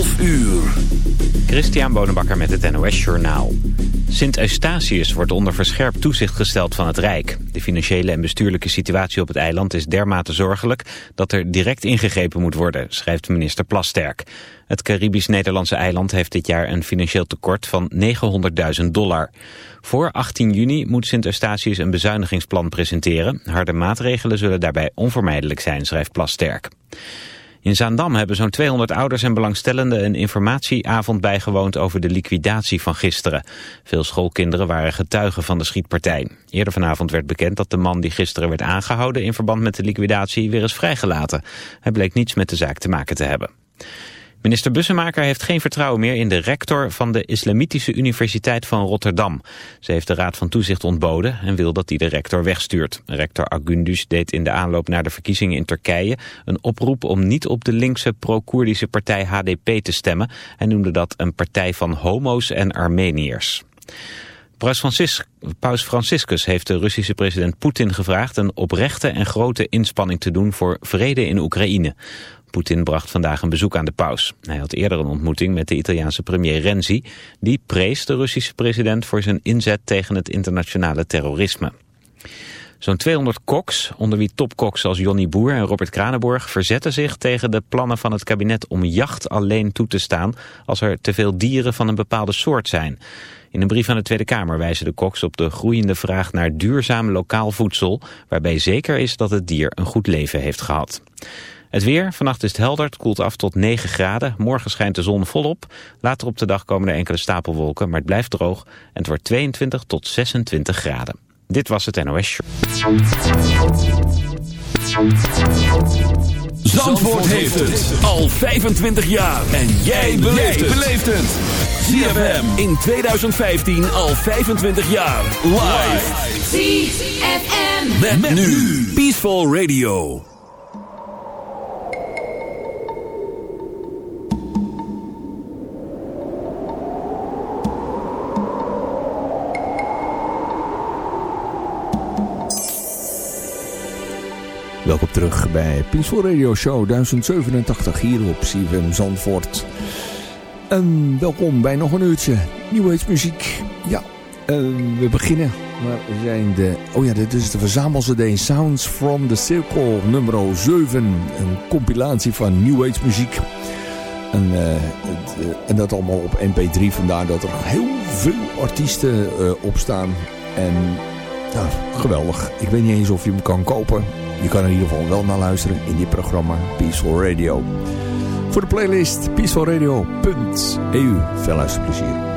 11 uur. Christian Bonenbakker met het NOS Journaal. Sint Eustatius wordt onder verscherpt toezicht gesteld van het Rijk. De financiële en bestuurlijke situatie op het eiland is dermate zorgelijk... dat er direct ingegrepen moet worden, schrijft minister Plasterk. Het Caribisch-Nederlandse eiland heeft dit jaar een financieel tekort van 900.000 dollar. Voor 18 juni moet Sint Eustatius een bezuinigingsplan presenteren. Harde maatregelen zullen daarbij onvermijdelijk zijn, schrijft Plasterk. In Zaandam hebben zo'n 200 ouders en belangstellenden een informatieavond bijgewoond over de liquidatie van gisteren. Veel schoolkinderen waren getuigen van de schietpartij. Eerder vanavond werd bekend dat de man die gisteren werd aangehouden in verband met de liquidatie weer is vrijgelaten. Hij bleek niets met de zaak te maken te hebben. Minister Bussemaker heeft geen vertrouwen meer in de rector van de Islamitische Universiteit van Rotterdam. Ze heeft de Raad van Toezicht ontboden en wil dat die de rector wegstuurt. Rector Agundus deed in de aanloop naar de verkiezingen in Turkije een oproep om niet op de linkse pro-Koerdische partij HDP te stemmen. Hij noemde dat een partij van homo's en Armeniërs. Paus Franciscus heeft de Russische president Poetin gevraagd een oprechte en grote inspanning te doen voor vrede in Oekraïne. Poetin bracht vandaag een bezoek aan de paus. Hij had eerder een ontmoeting met de Italiaanse premier Renzi. Die prees de Russische president voor zijn inzet tegen het internationale terrorisme. Zo'n 200 koks, onder wie topkoks als Johnny Boer en Robert Kranenborg... verzetten zich tegen de plannen van het kabinet om jacht alleen toe te staan... als er te veel dieren van een bepaalde soort zijn. In een brief aan de Tweede Kamer wijzen de koks op de groeiende vraag naar duurzaam lokaal voedsel... waarbij zeker is dat het dier een goed leven heeft gehad. Het weer, vannacht is het helder, het koelt af tot 9 graden. Morgen schijnt de zon volop. Later op de dag komen er enkele stapelwolken, maar het blijft droog. En het wordt 22 tot 26 graden. Dit was het NOS Show. Zandvoort heeft het al 25 jaar. En jij beleeft het. ZFM in 2015 al 25 jaar. Live. ZFM. Met, nu. Peaceful Radio. Terug bij Peaceful Radio Show 1087 hier op CFM Zandvoort. En welkom bij nog een uurtje New muziek. Ja, we beginnen. We zijn de... Oh ja, dit is de verzamelcd Sounds from the Circle nummer 7. Een compilatie van New Age muziek. En, het, uh, en dat allemaal op mp3. Vandaar dat er heel veel artiesten uh, op staan. En ja, geweldig. Ik weet niet eens of je hem kan kopen. Je kan er in ieder geval wel naar luisteren in dit programma Peaceful Radio. Voor de playlist peacefulradio.eu. Veel luisterplezier.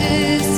ashes